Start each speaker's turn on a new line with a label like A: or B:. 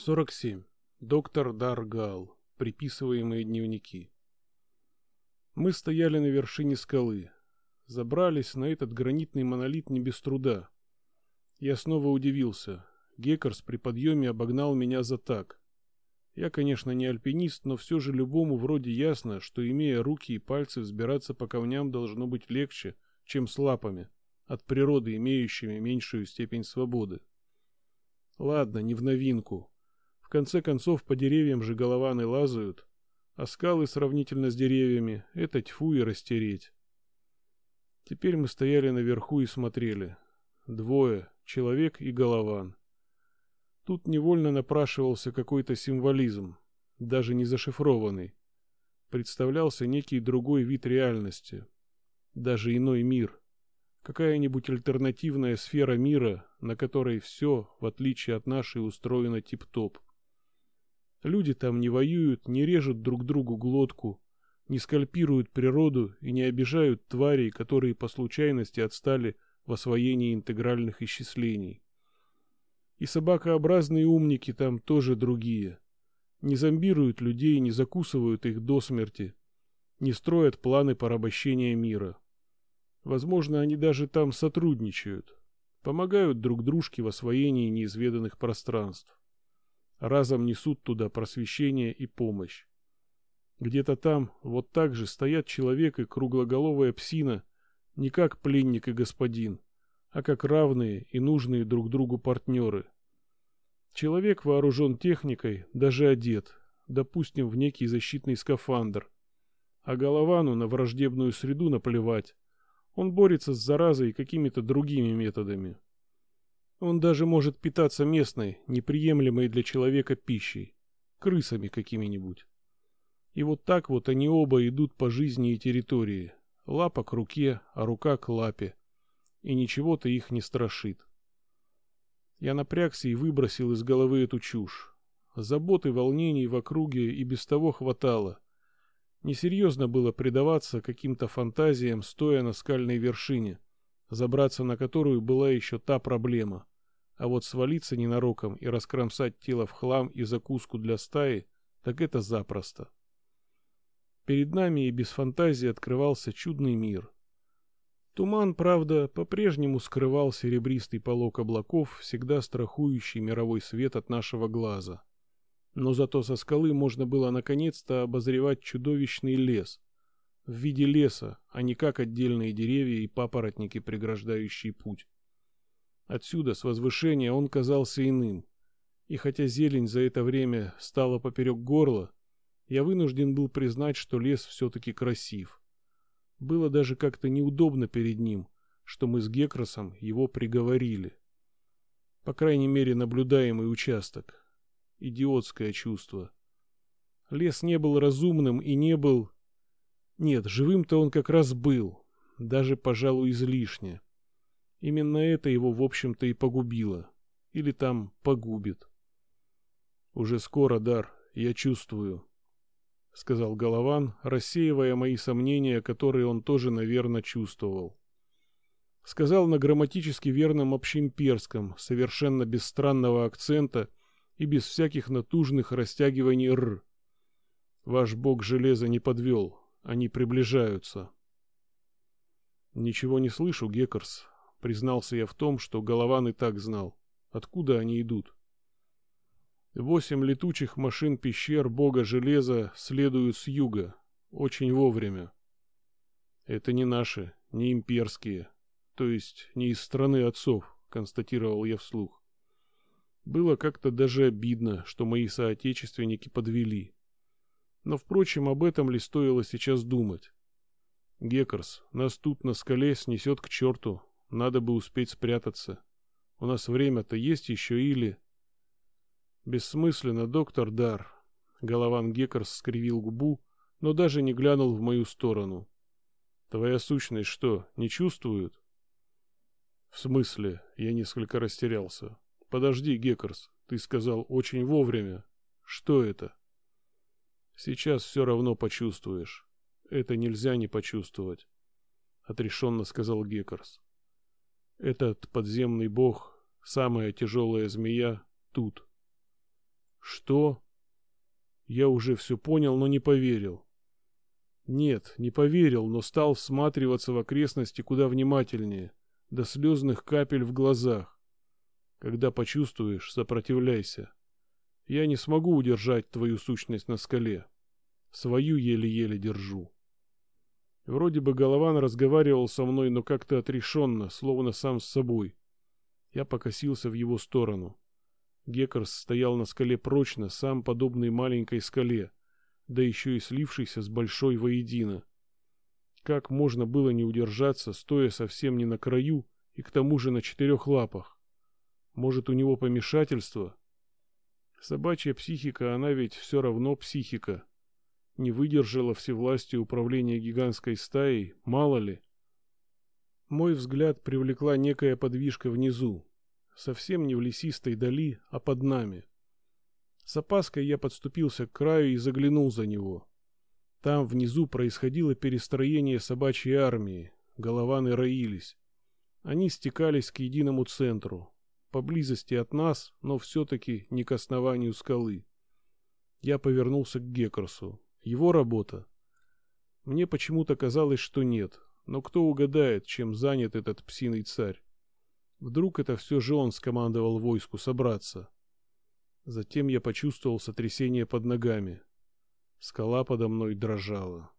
A: 47. Доктор Даргал. Приписываемые дневники. Мы стояли на вершине скалы. Забрались на этот гранитный монолит не без труда. Я снова удивился. Геккерс при подъеме обогнал меня за так. Я, конечно, не альпинист, но все же любому вроде ясно, что, имея руки и пальцы, взбираться по камням должно быть легче, чем с лапами, от природы имеющими меньшую степень свободы. Ладно, не в новинку. В конце концов, по деревьям же голованы лазают, а скалы сравнительно с деревьями — это тьфу и растереть. Теперь мы стояли наверху и смотрели. Двое — человек и голован. Тут невольно напрашивался какой-то символизм, даже не зашифрованный. Представлялся некий другой вид реальности, даже иной мир. Какая-нибудь альтернативная сфера мира, на которой все, в отличие от нашей, устроено тип-топ. Люди там не воюют, не режут друг другу глотку, не скальпируют природу и не обижают тварей, которые по случайности отстали в освоении интегральных исчислений. И собакообразные умники там тоже другие. Не зомбируют людей, не закусывают их до смерти, не строят планы порабощения мира. Возможно, они даже там сотрудничают, помогают друг дружке в освоении неизведанных пространств разом несут туда просвещение и помощь. Где-то там вот так же стоят человек и круглоголовая псина, не как пленник и господин, а как равные и нужные друг другу партнеры. Человек вооружен техникой, даже одет, допустим, в некий защитный скафандр. А Головану на враждебную среду наплевать. Он борется с заразой какими-то другими методами. Он даже может питаться местной, неприемлемой для человека пищей, крысами какими-нибудь. И вот так вот они оба идут по жизни и территории, лапа к руке, а рука к лапе, и ничего-то их не страшит. Я напрягся и выбросил из головы эту чушь. Забот и волнений в округе и без того хватало. Несерьезно было предаваться каким-то фантазиям, стоя на скальной вершине, забраться на которую была еще та проблема. А вот свалиться ненароком и раскромсать тело в хлам и закуску для стаи, так это запросто. Перед нами и без фантазии открывался чудный мир. Туман, правда, по-прежнему скрывал серебристый полог облаков, всегда страхующий мировой свет от нашего глаза. Но зато со скалы можно было наконец-то обозревать чудовищный лес. В виде леса, а не как отдельные деревья и папоротники, преграждающие путь. Отсюда, с возвышения, он казался иным. И хотя зелень за это время стала поперек горла, я вынужден был признать, что лес все-таки красив. Было даже как-то неудобно перед ним, что мы с Гекросом его приговорили. По крайней мере, наблюдаемый участок. Идиотское чувство. Лес не был разумным и не был... Нет, живым-то он как раз был, даже, пожалуй, излишне. Именно это его, в общем-то, и погубило. Или там погубит. «Уже скоро, Дар, я чувствую», — сказал Голован, рассеивая мои сомнения, которые он тоже, наверное, чувствовал. Сказал на грамматически верном общеимперском, совершенно без странного акцента и без всяких натужных растягиваний «р». «Ваш бог железа не подвел, они приближаются». «Ничего не слышу, Геккерс», Признался я в том, что Голован и так знал. Откуда они идут? Восемь летучих машин пещер бога железа следуют с юга. Очень вовремя. Это не наши, не имперские. То есть не из страны отцов, констатировал я вслух. Было как-то даже обидно, что мои соотечественники подвели. Но, впрочем, об этом ли стоило сейчас думать? Геккерс, нас тут на скале снесет к черту, надо бы успеть спрятаться. У нас время-то есть еще или... Бессмысленно, доктор Дар. Голован Геккерс скривил губу, но даже не глянул в мою сторону. Твоя сущность что, не чувствует? В смысле? Я несколько растерялся. Подожди, Геккерс, ты сказал очень вовремя. Что это? Сейчас все равно почувствуешь. Это нельзя не почувствовать, отрешенно сказал Геккерс. Этот подземный бог, самая тяжелая змея, тут. Что? Я уже все понял, но не поверил. Нет, не поверил, но стал всматриваться в окрестности куда внимательнее, до слезных капель в глазах. Когда почувствуешь, сопротивляйся. Я не смогу удержать твою сущность на скале. Свою еле-еле держу. Вроде бы Голован разговаривал со мной, но как-то отрешенно, словно сам с собой. Я покосился в его сторону. Геккерс стоял на скале прочно, сам подобный маленькой скале, да еще и слившийся с большой воедино. Как можно было не удержаться, стоя совсем не на краю и к тому же на четырех лапах? Может, у него помешательство? Собачья психика, она ведь все равно психика. Не выдержала всевластия управления гигантской стаей, мало ли. Мой взгляд привлекла некая подвижка внизу, совсем не в лесистой дали, а под нами. С опаской я подступился к краю и заглянул за него. Там внизу происходило перестроение собачьей армии, голованы роились. Они стекались к единому центру, поблизости от нас, но все-таки не к основанию скалы. Я повернулся к Геккерсу. Его работа? Мне почему-то казалось, что нет, но кто угадает, чем занят этот псиный царь? Вдруг это все же он скомандовал войску собраться. Затем я почувствовал сотрясение под ногами. Скала подо мной дрожала.